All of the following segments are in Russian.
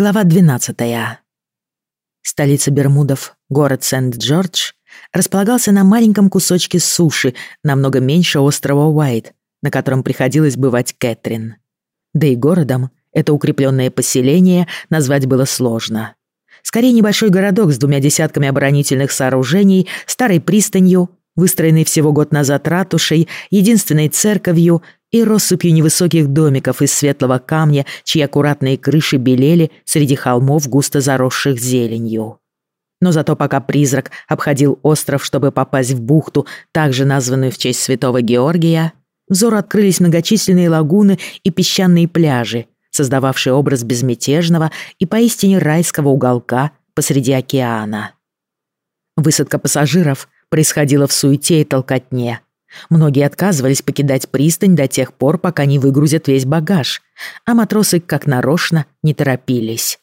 Глава 12. Столица Бермудов, город Сент-Джордж, располагался на маленьком кусочке суши, намного меньше острова Уайт, на котором приходилось бывать Кэтрин. Да и городом это укрепленное поселение назвать было сложно. Скорее небольшой городок с двумя десятками оборонительных сооружений, старой пристанью, выстроенной всего год назад ратушей, единственной церковью и россыпью невысоких домиков из светлого камня, чьи аккуратные крыши белели среди холмов, густо заросших зеленью. Но зато пока призрак обходил остров, чтобы попасть в бухту, также названную в честь святого Георгия, взору открылись многочисленные лагуны и песчаные пляжи, создававшие образ безмятежного и поистине райского уголка посреди океана. Высадка пассажиров происходила в суете и толкотне – Многие отказывались покидать пристань до тех пор, пока не выгрузят весь багаж, а матросы, как нарочно, не торопились.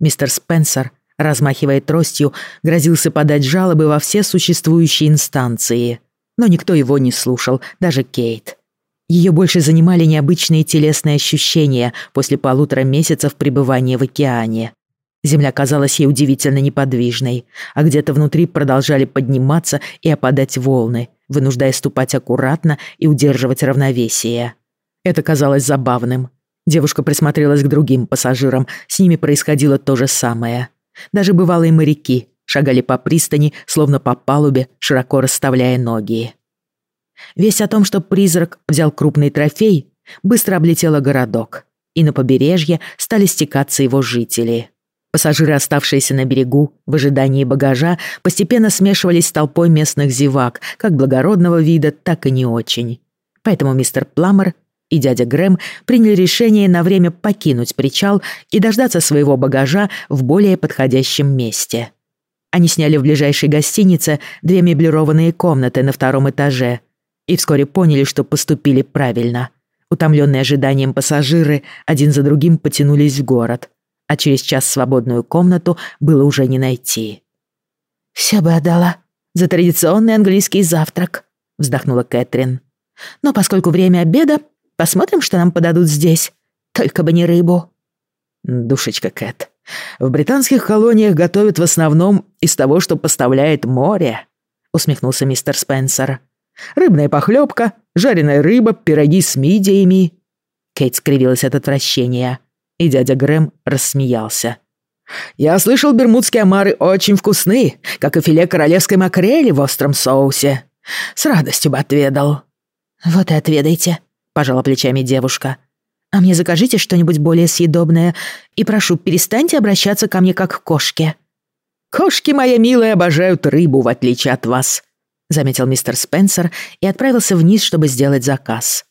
Мистер Спенсер, размахивая тростью, грозился подать жалобы во все существующие инстанции. Но никто его не слушал, даже Кейт. Ее больше занимали необычные телесные ощущения после полутора месяцев пребывания в океане. Земля казалась ей удивительно неподвижной, а где-то внутри продолжали подниматься и опадать волны, вынуждая ступать аккуратно и удерживать равновесие. Это казалось забавным. Девушка присмотрелась к другим пассажирам, с ними происходило то же самое. Даже бывалые моряки шагали по пристани, словно по палубе, широко расставляя ноги. Весть о том, что призрак взял крупный трофей, быстро облетела городок, и на побережье стали стекаться его жители. Пассажиры, оставшиеся на берегу в ожидании багажа, постепенно смешивались с толпой местных зевак, как благородного вида, так и не очень. Поэтому мистер Пламер и дядя Грэм приняли решение на время покинуть причал и дождаться своего багажа в более подходящем месте. Они сняли в ближайшей гостинице две меблированные комнаты на втором этаже и вскоре поняли, что поступили правильно. Утомленные ожиданием пассажиры один за другим потянулись в город – а через час свободную комнату было уже не найти. «Все бы отдала за традиционный английский завтрак», — вздохнула Кэтрин. «Но поскольку время обеда, посмотрим, что нам подадут здесь. Только бы не рыбу». «Душечка Кэт, в британских колониях готовят в основном из того, что поставляет море», — усмехнулся мистер Спенсер. «Рыбная похлебка, жареная рыба, пироги с мидиями». Кейт скривилась от отвращения. И дядя Грэм рассмеялся. «Я слышал, бермудские омары очень вкусны, как и филе королевской макрели в остром соусе. С радостью бы отведал». «Вот и отведайте», — пожала плечами девушка. «А мне закажите что-нибудь более съедобное и прошу, перестаньте обращаться ко мне как к кошке». «Кошки, моя милая, обожают рыбу, в отличие от вас», — заметил мистер Спенсер и отправился вниз, чтобы сделать заказ.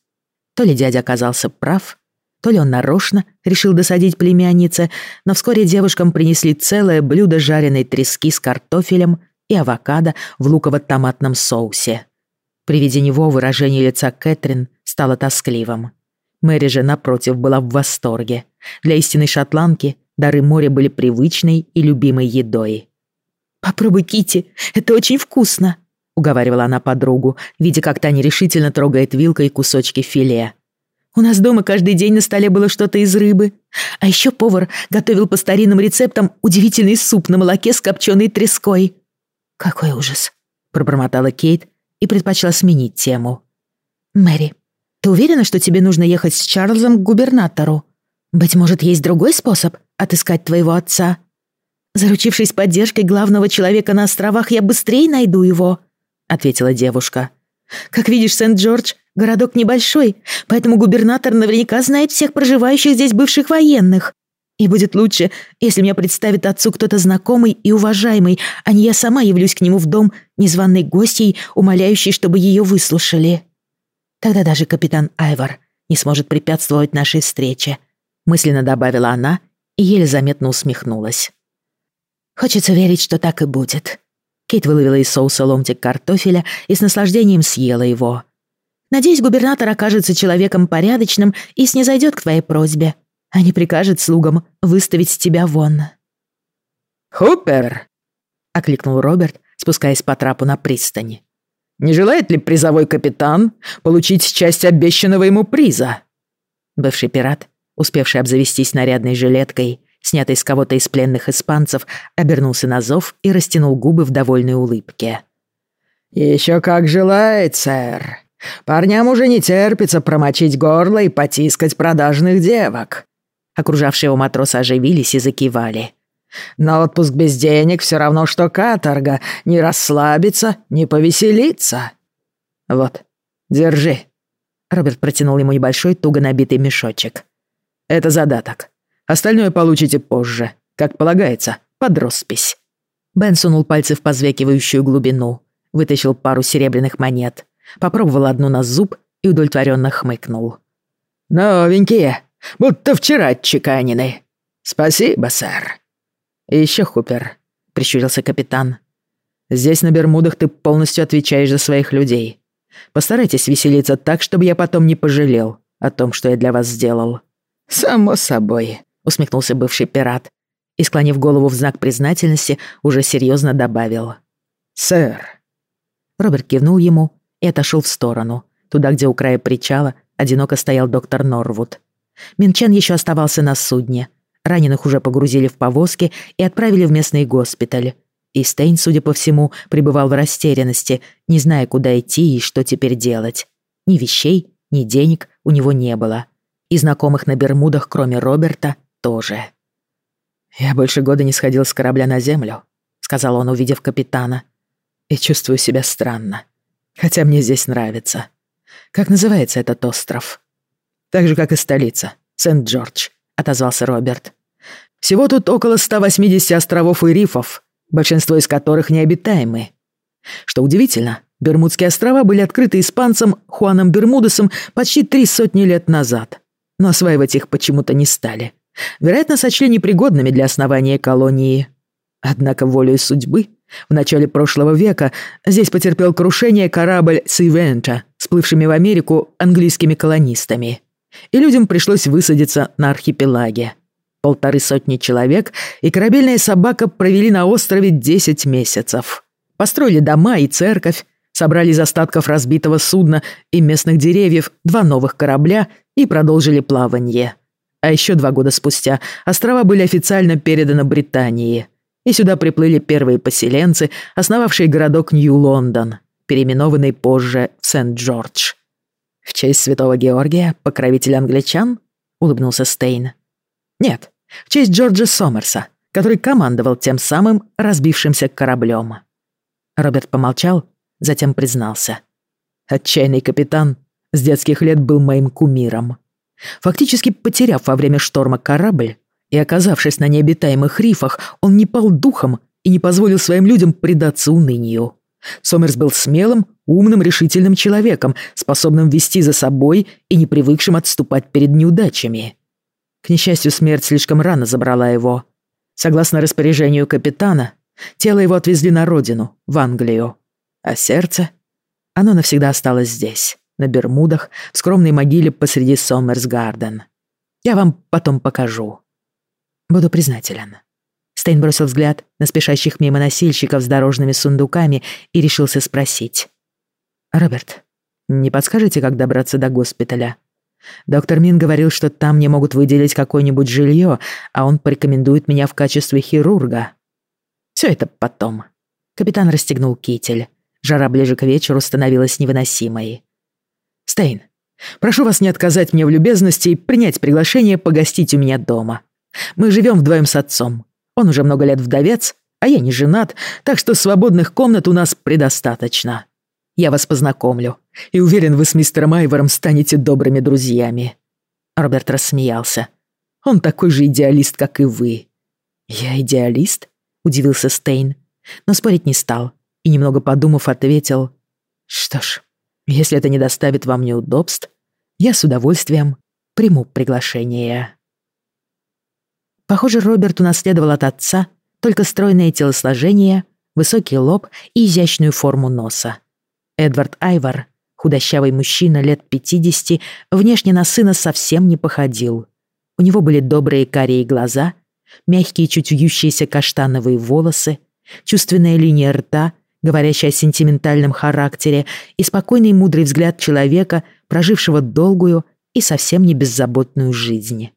То ли дядя оказался прав, то ли он нарочно решил досадить племяннице, но вскоре девушкам принесли целое блюдо жареной трески с картофелем и авокадо в луково-томатном соусе. При виде него выражение лица Кэтрин стало тоскливым. Мэри же, напротив, была в восторге. Для истинной шотландки дары моря были привычной и любимой едой. «Попробуй, Кити, это очень вкусно», — уговаривала она подругу, видя, как та нерешительно трогает вилкой кусочки филе. У нас дома каждый день на столе было что-то из рыбы. А еще повар готовил по старинным рецептам удивительный суп на молоке с копченой треской. «Какой ужас!» — пробормотала Кейт и предпочла сменить тему. «Мэри, ты уверена, что тебе нужно ехать с Чарльзом к губернатору? Быть может, есть другой способ отыскать твоего отца? Заручившись поддержкой главного человека на островах, я быстрее найду его», — ответила девушка. «Как видишь, Сент-Джордж Городок небольшой, поэтому губернатор наверняка знает всех проживающих здесь бывших военных. И будет лучше, если мне представит отцу кто-то знакомый и уважаемый, а не я сама явлюсь к нему в дом незваной гостьей, умоляющей, чтобы ее выслушали. Тогда даже капитан Айвар не сможет препятствовать нашей встрече», мысленно добавила она и еле заметно усмехнулась. «Хочется верить, что так и будет». Кейт выловила из соуса ломтик картофеля и с наслаждением съела его. Надеюсь, губернатор окажется человеком порядочным и снизойдет к твоей просьбе, а не прикажет слугам выставить тебя вон». «Хупер!» — окликнул Роберт, спускаясь по трапу на пристани. «Не желает ли призовой капитан получить часть обещанного ему приза?» Бывший пират, успевший обзавестись нарядной жилеткой, снятый с кого-то из пленных испанцев, обернулся на зов и растянул губы в довольной улыбке. «Еще как желает, сэр. Парням уже не терпится промочить горло и потискать продажных девок». Окружавшие его матросы оживились и закивали. «Но отпуск без денег все равно, что каторга. Не расслабиться, не повеселиться». «Вот, держи». Роберт протянул ему небольшой, туго набитый мешочек. «Это задаток. Остальное получите позже, как полагается, под роспись». Бен сунул пальцы в позвякивающую глубину, вытащил пару серебряных монет, попробовал одну на зуб и удовлетворенно хмыкнул. «Новенькие, будто вчера отчеканены. Спасибо, сэр». «И еще, Хупер», — прищурился капитан. «Здесь на Бермудах ты полностью отвечаешь за своих людей. Постарайтесь веселиться так, чтобы я потом не пожалел о том, что я для вас сделал». «Само собой», усмехнулся бывший пират и, склонив голову в знак признательности, уже серьезно добавил. «Сэр». Роберт кивнул ему и отошел в сторону, туда, где у края причала одиноко стоял доктор Норвуд. Минчен еще оставался на судне. Раненых уже погрузили в повозки и отправили в местный госпиталь. И Стейн, судя по всему, пребывал в растерянности, не зная, куда идти и что теперь делать. Ни вещей, ни денег у него не было. И знакомых на Бермудах, кроме Роберта, тоже. «Я больше года не сходил с корабля на землю», — сказал он, увидев капитана. «И чувствую себя странно. Хотя мне здесь нравится. Как называется этот остров?» «Так же, как и столица. Сент-Джордж», — отозвался Роберт. «Всего тут около 180 островов и рифов, большинство из которых необитаемы. Что удивительно, Бермудские острова были открыты испанцем Хуаном Бермудесом почти три сотни лет назад, но осваивать их почему-то не стали. Вероятно, сочли непригодными для основания колонии. Однако волею судьбы в начале прошлого века здесь потерпел крушение корабль Сивента, сплывшими в Америку английскими колонистами. И людям пришлось высадиться на архипелаге. Полторы сотни человек и корабельная собака провели на острове 10 месяцев. Построили дома и церковь, собрали из остатков разбитого судна и местных деревьев два новых корабля и продолжили плавание. А еще два года спустя острова были официально переданы Британии. И сюда приплыли первые поселенцы, основавшие городок Нью-Лондон, переименованный позже в Сент-Джордж. «В честь святого Георгия, покровителя англичан?» — улыбнулся Стейн. «Нет, в честь Джорджа Сомерса, который командовал тем самым разбившимся кораблем». Роберт помолчал, затем признался. «Отчаянный капитан с детских лет был моим кумиром. Фактически потеряв во время шторма корабль и оказавшись на необитаемых рифах, он не пал духом и не позволил своим людям предаться унынию. Сомерс был смелым, умным, решительным человеком, способным вести за собой и не привыкшим отступать перед неудачами. К несчастью, смерть слишком рано забрала его. Согласно распоряжению капитана, тело его отвезли на родину, в Англию. А сердце? Оно навсегда осталось здесь на Бермудах, в скромной могиле посреди Сомерсгарден. Я вам потом покажу. Буду признателен. Стейн бросил взгляд на спешащих мимо носильщиков с дорожными сундуками и решился спросить. «Роберт, не подскажете, как добраться до госпиталя? Доктор Мин говорил, что там мне могут выделить какое-нибудь жилье, а он порекомендует меня в качестве хирурга. Все это потом». Капитан расстегнул китель. Жара ближе к вечеру становилась невыносимой. Стейн, прошу вас не отказать мне в любезности и принять приглашение погостить у меня дома. Мы живем вдвоем с отцом. Он уже много лет вдовец, а я не женат, так что свободных комнат у нас предостаточно. Я вас познакомлю, и уверен, вы с мистером Айвором станете добрыми друзьями». Роберт рассмеялся. «Он такой же идеалист, как и вы». «Я идеалист?» — удивился Стейн, но спорить не стал и, немного подумав, ответил. «Что ж, если это не доставит вам неудобств, я с удовольствием приму приглашение. Похоже, Роберт унаследовал от отца только стройное телосложение, высокий лоб и изящную форму носа. Эдвард Айвар, худощавый мужчина лет 50, внешне на сына совсем не походил. У него были добрые карие глаза, мягкие чуть вьющиеся каштановые волосы, чувственная линия рта говорящий о сентиментальном характере, и спокойный мудрый взгляд человека, прожившего долгую и совсем не беззаботную жизнь.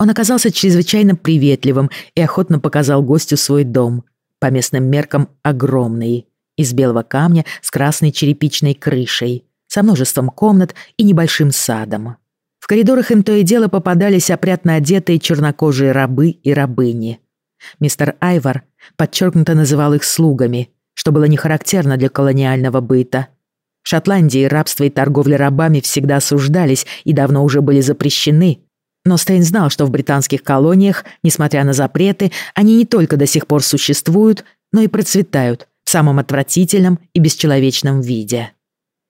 Он оказался чрезвычайно приветливым и охотно показал гостю свой дом, по местным меркам огромный, из белого камня с красной черепичной крышей, со множеством комнат и небольшим садом. В коридорах им то и дело попадались опрятно одетые чернокожие рабы и рабыни. Мистер Айвар подчеркнуто называл их слугами, что было не характерно для колониального быта. В Шотландии рабство и торговля рабами всегда осуждались и давно уже были запрещены, но Стейн знал, что в британских колониях, несмотря на запреты, они не только до сих пор существуют, но и процветают в самом отвратительном и бесчеловечном виде.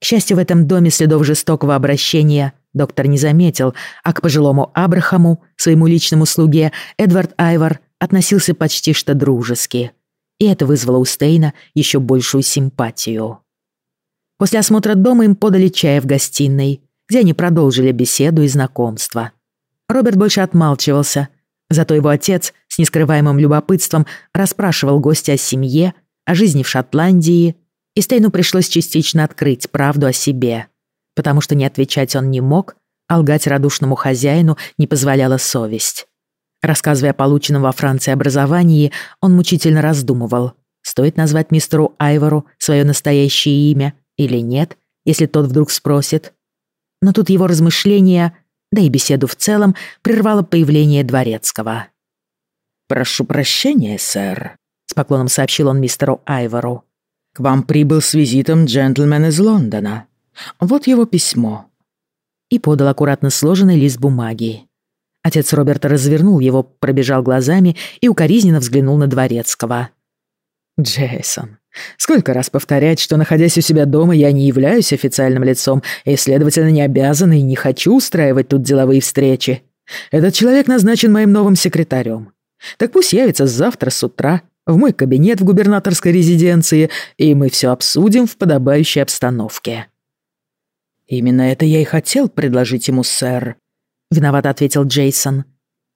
К счастью, в этом доме следов жестокого обращения доктор не заметил, а к пожилому Абрахаму, своему личному слуге, Эдвард Айвар относился почти что дружески. И это вызвало у Стейна еще большую симпатию. После осмотра дома им подали чая в гостиной, где они продолжили беседу и знакомство. Роберт больше отмалчивался, зато его отец с нескрываемым любопытством расспрашивал гостя о семье, о жизни в Шотландии, и Стейну пришлось частично открыть правду о себе, потому что не отвечать он не мог, а лгать радушному хозяину не позволяла совесть. Рассказывая о полученном во Франции образовании, он мучительно раздумывал, стоит назвать мистеру Айвору свое настоящее имя или нет, если тот вдруг спросит. Но тут его размышления да и беседу в целом прервало появление Дворецкого. «Прошу прощения, сэр», — с поклоном сообщил он мистеру Айвору. «К вам прибыл с визитом джентльмен из Лондона. Вот его письмо». И подал аккуратно сложенный лист бумаги. Отец Роберта развернул его, пробежал глазами и укоризненно взглянул на Дворецкого. «Джейсон, сколько раз повторять, что, находясь у себя дома, я не являюсь официальным лицом и, следовательно, не обязан и не хочу устраивать тут деловые встречи. Этот человек назначен моим новым секретарем. Так пусть явится завтра с утра в мой кабинет в губернаторской резиденции, и мы все обсудим в подобающей обстановке». «Именно это я и хотел предложить ему, сэр», — виновато ответил Джейсон.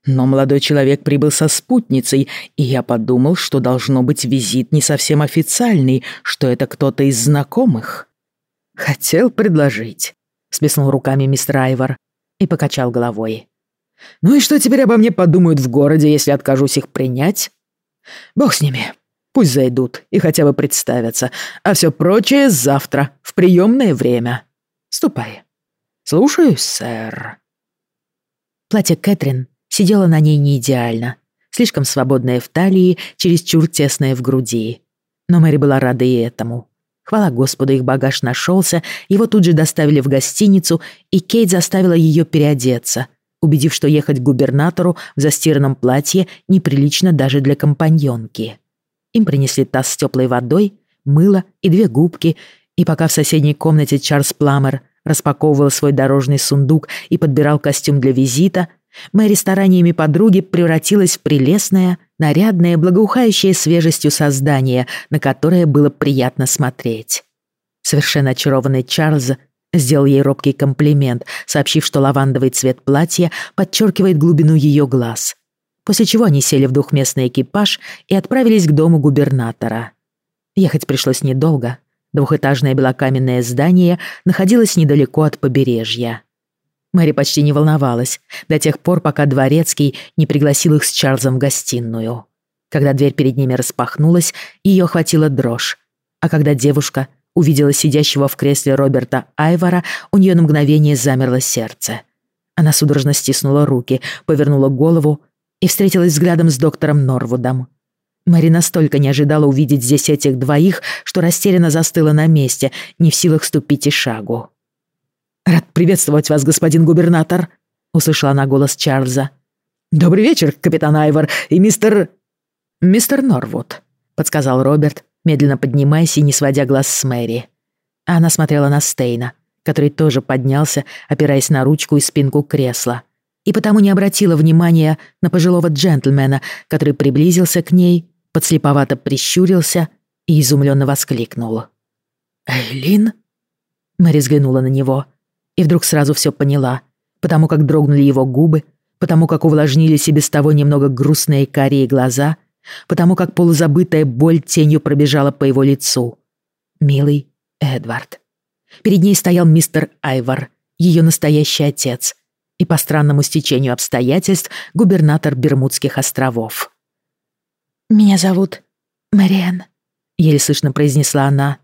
Но молодой человек прибыл со спутницей, и я подумал, что должно быть визит не совсем официальный, что это кто-то из знакомых. Хотел предложить, сплеснул руками мистер Айвор и покачал головой. Ну и что теперь обо мне подумают в городе, если откажусь их принять? Бог с ними. Пусть зайдут и хотя бы представятся, а все прочее завтра, в приемное время. Ступай. Слушаюсь, сэр. Платье Кэтрин Сидела на ней не идеально. Слишком свободная в талии, чересчур тесная в груди. Но Мэри была рада и этому. Хвала Господу, их багаж нашелся, его тут же доставили в гостиницу, и Кейт заставила ее переодеться, убедив, что ехать к губернатору в застиранном платье неприлично даже для компаньонки. Им принесли таз с теплой водой, мыло и две губки, и пока в соседней комнате Чарльз Пламер распаковывал свой дорожный сундук и подбирал костюм для визита, Мэри стараниями подруги превратилась в прелестное, нарядное, благоухающее свежестью создание, на которое было приятно смотреть. Совершенно очарованный Чарльз сделал ей робкий комплимент, сообщив, что лавандовый цвет платья подчеркивает глубину ее глаз. После чего они сели в двухместный экипаж и отправились к дому губернатора. Ехать пришлось недолго. Двухэтажное белокаменное здание находилось недалеко от побережья. Мэри почти не волновалась, до тех пор, пока Дворецкий не пригласил их с Чарльзом в гостиную. Когда дверь перед ними распахнулась, ее охватила дрожь. А когда девушка увидела сидящего в кресле Роберта Айвора, у нее на мгновение замерло сердце. Она судорожно стиснула руки, повернула голову и встретилась взглядом с доктором Норвудом. Мэри настолько не ожидала увидеть здесь этих двоих, что растерянно застыла на месте, не в силах ступить и шагу. «Рад приветствовать вас, господин губернатор», — услышала она голос Чарльза. «Добрый вечер, капитан Айвор и мистер...» «Мистер Норвуд», — подсказал Роберт, медленно поднимаясь и не сводя глаз с Мэри. Она смотрела на Стейна, который тоже поднялся, опираясь на ручку и спинку кресла, и потому не обратила внимания на пожилого джентльмена, который приблизился к ней, подслеповато прищурился и изумленно воскликнул. «Эйлин?» Мэри взглянула на него — и вдруг сразу все поняла, потому как дрогнули его губы, потому как увлажнились и без того немного грустные карие глаза, потому как полузабытая боль тенью пробежала по его лицу. Милый Эдвард. Перед ней стоял мистер Айвар, ее настоящий отец, и по странному стечению обстоятельств губернатор Бермудских островов. «Меня зовут Мэриэн», — еле слышно произнесла она.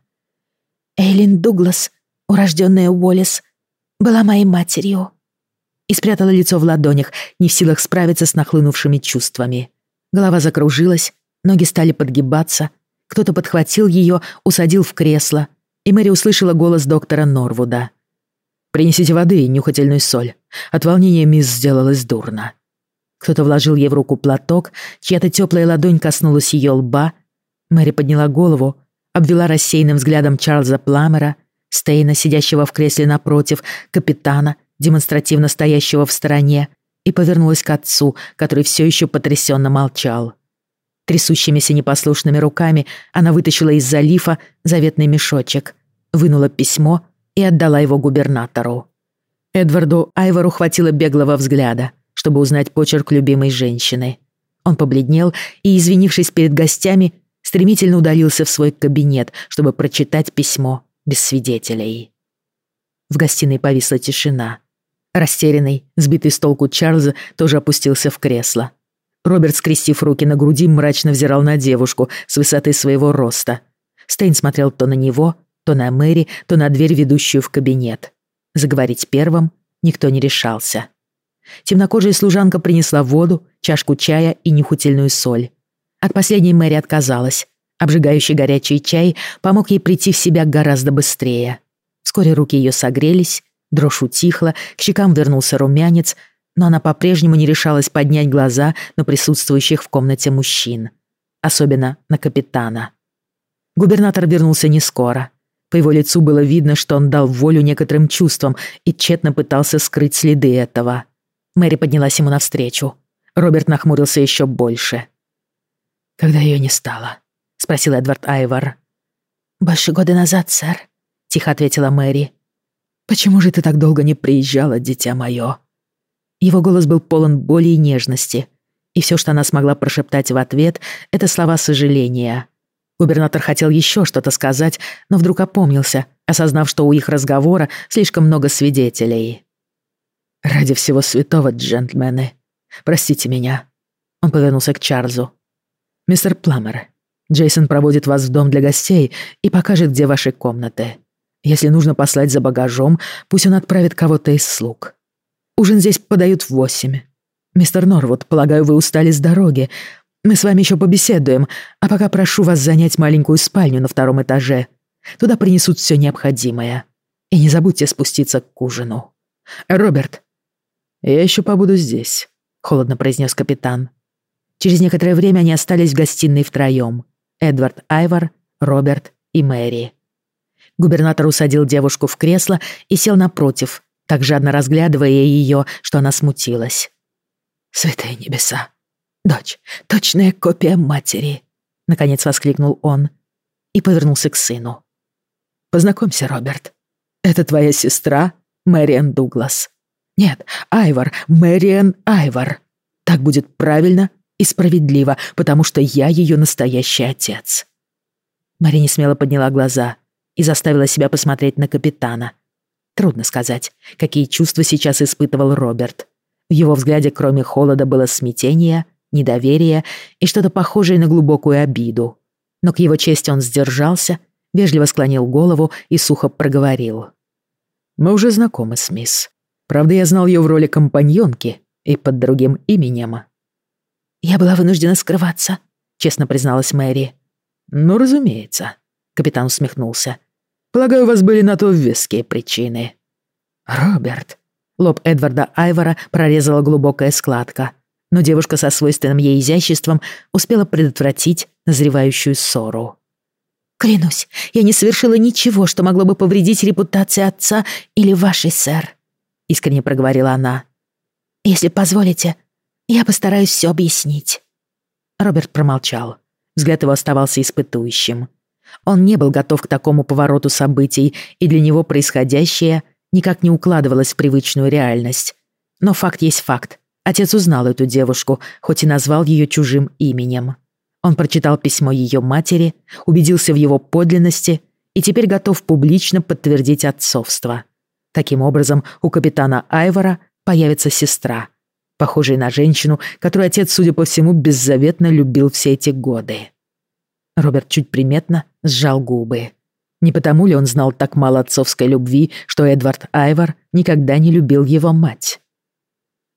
«Эйлин Дуглас, урожденная Уоллес, была моей матерью». И спрятала лицо в ладонях, не в силах справиться с нахлынувшими чувствами. Голова закружилась, ноги стали подгибаться, кто-то подхватил ее, усадил в кресло, и Мэри услышала голос доктора Норвуда. «Принесите воды и нюхательную соль. От волнения мисс сделалась дурно». Кто-то вложил ей в руку платок, чья-то теплая ладонь коснулась ее лба. Мэри подняла голову, обвела рассеянным взглядом Чарльза Пламера, Стейна, сидящего в кресле напротив, капитана, демонстративно стоящего в стороне, и повернулась к отцу, который все еще потрясенно молчал. Трясущимися непослушными руками она вытащила из залифа заветный мешочек, вынула письмо и отдала его губернатору. Эдварду Айвору хватило беглого взгляда, чтобы узнать почерк любимой женщины. Он побледнел и, извинившись перед гостями, стремительно удалился в свой кабинет, чтобы прочитать письмо без свидетелей. В гостиной повисла тишина. Растерянный, сбитый с толку Чарльза тоже опустился в кресло. Роберт, скрестив руки на груди, мрачно взирал на девушку с высоты своего роста. Стейн смотрел то на него, то на Мэри, то на дверь, ведущую в кабинет. Заговорить первым никто не решался. Темнокожая служанка принесла воду, чашку чая и нюхательную соль. От последней Мэри отказалась. Обжигающий горячий чай помог ей прийти в себя гораздо быстрее. Вскоре руки ее согрелись, дрожь утихла, к щекам вернулся румянец, но она по-прежнему не решалась поднять глаза на присутствующих в комнате мужчин. Особенно на капитана. Губернатор вернулся не скоро. По его лицу было видно, что он дал волю некоторым чувствам и тщетно пытался скрыть следы этого. Мэри поднялась ему навстречу. Роберт нахмурился еще больше. «Когда ее не стало?» — спросил Эдвард Айвар. «Больше года назад, сэр», — тихо ответила Мэри. «Почему же ты так долго не приезжала, дитя мое?» Его голос был полон боли и нежности, и все, что она смогла прошептать в ответ, это слова сожаления. Губернатор хотел еще что-то сказать, но вдруг опомнился, осознав, что у их разговора слишком много свидетелей. «Ради всего святого, джентльмены, простите меня». Он повернулся к Чарльзу. «Мистер Пламер, Джейсон проводит вас в дом для гостей и покажет, где ваши комнаты. Если нужно послать за багажом, пусть он отправит кого-то из слуг. Ужин здесь подают в восемь. Мистер Норвуд, полагаю, вы устали с дороги. Мы с вами еще побеседуем, а пока прошу вас занять маленькую спальню на втором этаже. Туда принесут все необходимое. И не забудьте спуститься к ужину. Роберт. Я еще побуду здесь, холодно произнес капитан. Через некоторое время они остались в гостиной втроем. Эдвард Айвар, Роберт и Мэри. Губернатор усадил девушку в кресло и сел напротив, так жадно разглядывая ее, что она смутилась. «Святые небеса! Дочь, точная копия матери!» Наконец воскликнул он и повернулся к сыну. «Познакомься, Роберт. Это твоя сестра Мэриан Дуглас. Нет, Айвар, Мэриан Айвар. Так будет правильно и справедливо, потому что я ее настоящий отец». Мэри не смело подняла глаза и заставила себя посмотреть на капитана, Трудно сказать, какие чувства сейчас испытывал Роберт. В его взгляде, кроме холода, было смятение, недоверие и что-то похожее на глубокую обиду. Но к его чести он сдержался, вежливо склонил голову и сухо проговорил. «Мы уже знакомы с мисс. Правда, я знал ее в роли компаньонки и под другим именем». «Я была вынуждена скрываться», — честно призналась Мэри. «Ну, разумеется», — капитан усмехнулся. Полагаю, у вас были на то веские причины». «Роберт». Лоб Эдварда Айвора прорезала глубокая складка, но девушка со свойственным ей изяществом успела предотвратить назревающую ссору. «Клянусь, я не совершила ничего, что могло бы повредить репутации отца или вашей, сэр», — искренне проговорила она. «Если позволите, я постараюсь все объяснить». Роберт промолчал. Взгляд его оставался испытующим. Он не был готов к такому повороту событий, и для него происходящее никак не укладывалось в привычную реальность. Но факт есть факт. Отец узнал эту девушку, хоть и назвал ее чужим именем. Он прочитал письмо ее матери, убедился в его подлинности и теперь готов публично подтвердить отцовство. Таким образом, у капитана Айвора появится сестра, похожая на женщину, которую отец, судя по всему, беззаветно любил все эти годы. Роберт чуть приметно сжал губы. Не потому ли он знал так мало отцовской любви, что Эдвард Айвор никогда не любил его мать?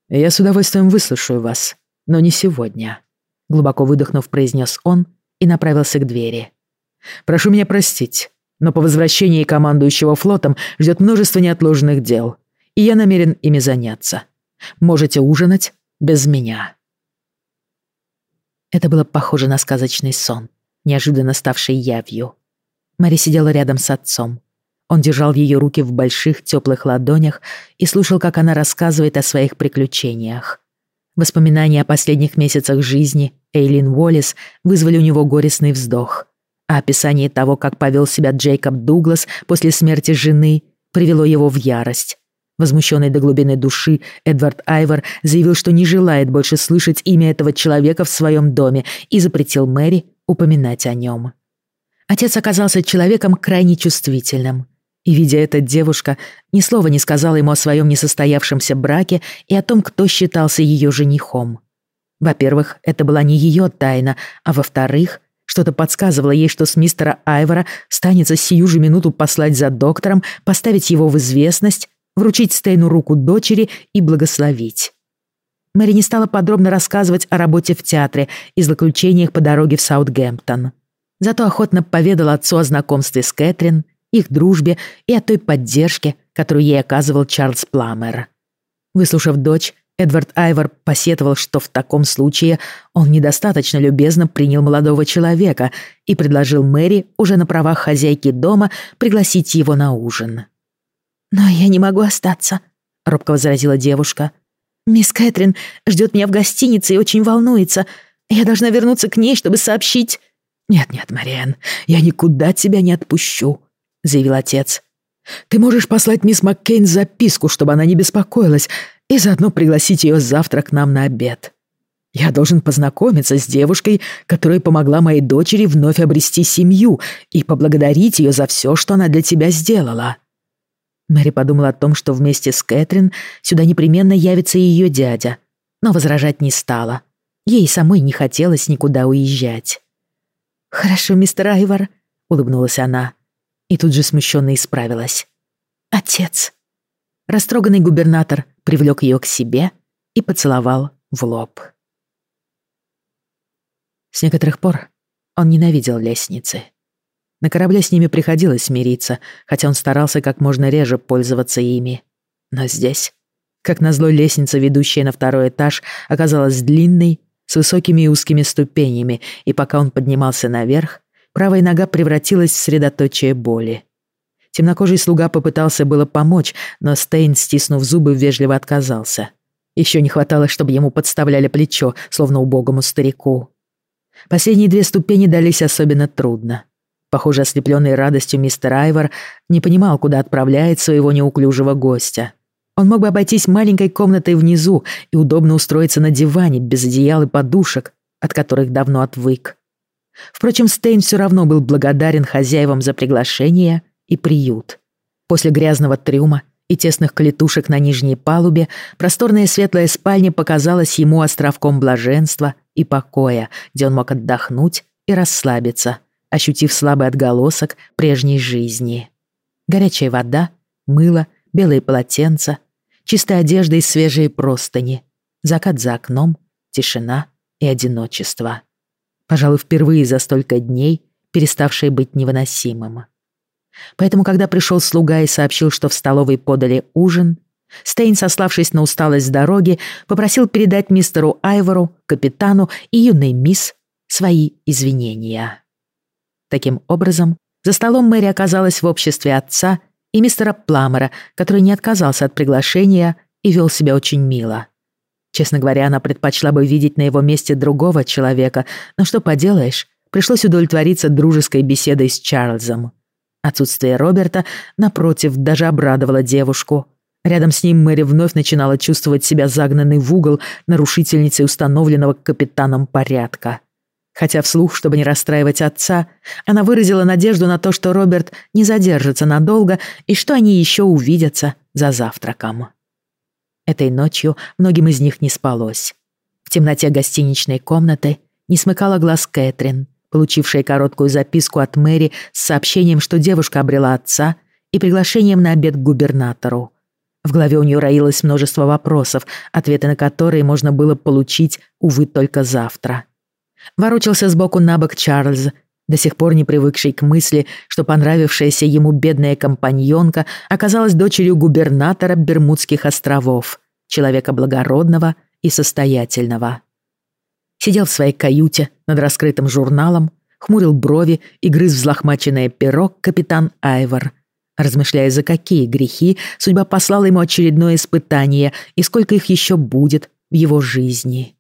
«Я с удовольствием выслушаю вас, но не сегодня», — глубоко выдохнув, произнес он и направился к двери. «Прошу меня простить, но по возвращении командующего флотом ждет множество неотложных дел, и я намерен ими заняться. Можете ужинать без меня». Это было похоже на сказочный сон, неожиданно ставший явью. Мэри сидела рядом с отцом. Он держал ее руки в больших теплых ладонях и слушал, как она рассказывает о своих приключениях. Воспоминания о последних месяцах жизни Эйлин Уоллес вызвали у него горестный вздох. А описание того, как повел себя Джейкоб Дуглас после смерти жены, привело его в ярость. Возмущенный до глубины души, Эдвард Айвор заявил, что не желает больше слышать имя этого человека в своем доме и запретил Мэри упоминать о нем. Отец оказался человеком крайне чувствительным. И, видя это, девушка ни слова не сказала ему о своем несостоявшемся браке и о том, кто считался ее женихом. Во-первых, это была не ее тайна, а во-вторых, что-то подсказывало ей, что с мистера Айвора станется сию же минуту послать за доктором, поставить его в известность, вручить Стейну руку дочери и благословить. Мэри не стала подробно рассказывать о работе в театре и злоключениях по дороге в Саутгемптон. Зато охотно поведала отцу о знакомстве с Кэтрин, их дружбе и о той поддержке, которую ей оказывал Чарльз Пламер. Выслушав дочь, Эдвард Айвор посетовал, что в таком случае он недостаточно любезно принял молодого человека и предложил Мэри уже на правах хозяйки дома пригласить его на ужин. «Но я не могу остаться», — робко возразила девушка. «Мисс Кэтрин ждет меня в гостинице и очень волнуется. Я должна вернуться к ней, чтобы сообщить...» «Нет-нет, Мариэн, я никуда тебя не отпущу», — заявил отец. «Ты можешь послать мисс Маккейн записку, чтобы она не беспокоилась, и заодно пригласить ее завтра к нам на обед. Я должен познакомиться с девушкой, которая помогла моей дочери вновь обрести семью, и поблагодарить ее за все, что она для тебя сделала». Мэри подумала о том, что вместе с Кэтрин сюда непременно явится ее дядя, но возражать не стала. Ей самой не хотелось никуда уезжать. «Хорошо, мистер Айвор», — улыбнулась она. И тут же смущенно исправилась. «Отец». Растроганный губернатор привлек ее к себе и поцеловал в лоб. С некоторых пор он ненавидел лестницы. На корабле с ними приходилось смириться, хотя он старался как можно реже пользоваться ими. Но здесь, как назло, лестница, ведущая на второй этаж, оказалась длинной с высокими и узкими ступенями, и пока он поднимался наверх, правая нога превратилась в средоточие боли. Темнокожий слуга попытался было помочь, но Стейн, стиснув зубы, вежливо отказался. Еще не хватало, чтобы ему подставляли плечо, словно убогому старику. Последние две ступени дались особенно трудно. Похоже, ослепленный радостью мистер Айвор не понимал, куда отправляет своего неуклюжего гостя. Он мог бы обойтись маленькой комнатой внизу и удобно устроиться на диване без одеял и подушек, от которых давно отвык. Впрочем, Стейн все равно был благодарен хозяевам за приглашение и приют. После грязного трюма и тесных клетушек на нижней палубе просторная светлая спальня показалась ему островком блаженства и покоя, где он мог отдохнуть и расслабиться, ощутив слабый отголосок прежней жизни. Горячая вода, мыло, белые полотенца, чистая одежда и свежие простыни, закат за окном, тишина и одиночество. Пожалуй, впервые за столько дней переставшее быть невыносимым. Поэтому, когда пришел слуга и сообщил, что в столовой подали ужин, Стейн, сославшись на усталость с дороги, попросил передать мистеру Айвору, капитану и юной мисс свои извинения. Таким образом, за столом Мэри оказалась в обществе отца и мистера Пламера, который не отказался от приглашения и вел себя очень мило. Честно говоря, она предпочла бы видеть на его месте другого человека, но что поделаешь, пришлось удовлетвориться дружеской беседой с Чарльзом. Отсутствие Роберта, напротив, даже обрадовало девушку. Рядом с ним Мэри вновь начинала чувствовать себя загнанной в угол нарушительницей установленного капитаном порядка. Хотя вслух, чтобы не расстраивать отца, она выразила надежду на то, что Роберт не задержится надолго и что они еще увидятся за завтраком. Этой ночью многим из них не спалось. В темноте гостиничной комнаты не смыкала глаз Кэтрин, получившая короткую записку от Мэри с сообщением, что девушка обрела отца и приглашением на обед к губернатору. В голове у нее роилось множество вопросов, ответы на которые можно было получить, увы, только завтра. Ворочался сбоку на бок Чарльз, до сих пор не привыкший к мысли, что понравившаяся ему бедная компаньонка оказалась дочерью губернатора Бермудских островов, человека благородного и состоятельного. Сидел в своей каюте над раскрытым журналом, хмурил брови и грыз взлохмаченное перо капитан Айвор, размышляя, за какие грехи судьба послала ему очередное испытание и сколько их еще будет в его жизни.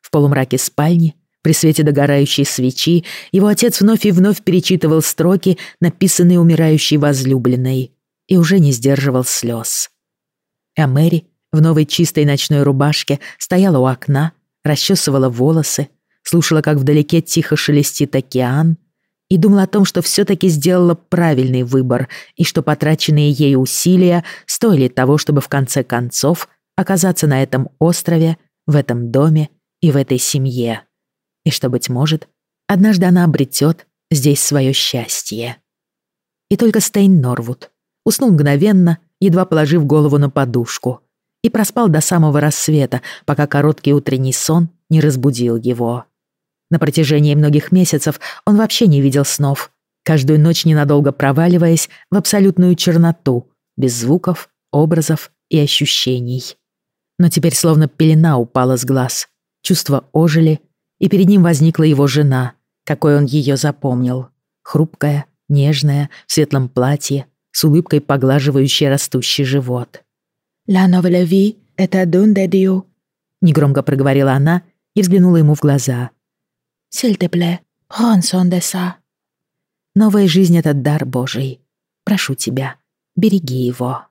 В полумраке спальни при свете догорающей свечи его отец вновь и вновь перечитывал строки, написанные умирающей возлюбленной, и уже не сдерживал слез. А Мэри в новой чистой ночной рубашке стояла у окна, расчесывала волосы, слушала, как вдалеке тихо шелестит океан, и думала о том, что все-таки сделала правильный выбор и что потраченные ей усилия стоили того, чтобы в конце концов оказаться на этом острове, в этом доме и в этой семье и что, быть может, однажды она обретет здесь свое счастье. И только Стейн Норвуд уснул мгновенно, едва положив голову на подушку, и проспал до самого рассвета, пока короткий утренний сон не разбудил его. На протяжении многих месяцев он вообще не видел снов, каждую ночь ненадолго проваливаясь в абсолютную черноту, без звуков, образов и ощущений. Но теперь словно пелена упала с глаз, чувства ожили, и перед ним возникла его жена, какой он ее запомнил. Хрупкая, нежная, в светлом платье, с улыбкой поглаживающей растущий живот. «La nouvelle vie un don de Dieu», — негромко проговорила она и взглянула ему в глаза. «S'il te plaît, prends de ça». «Новая жизнь — это дар Божий. Прошу тебя, береги его».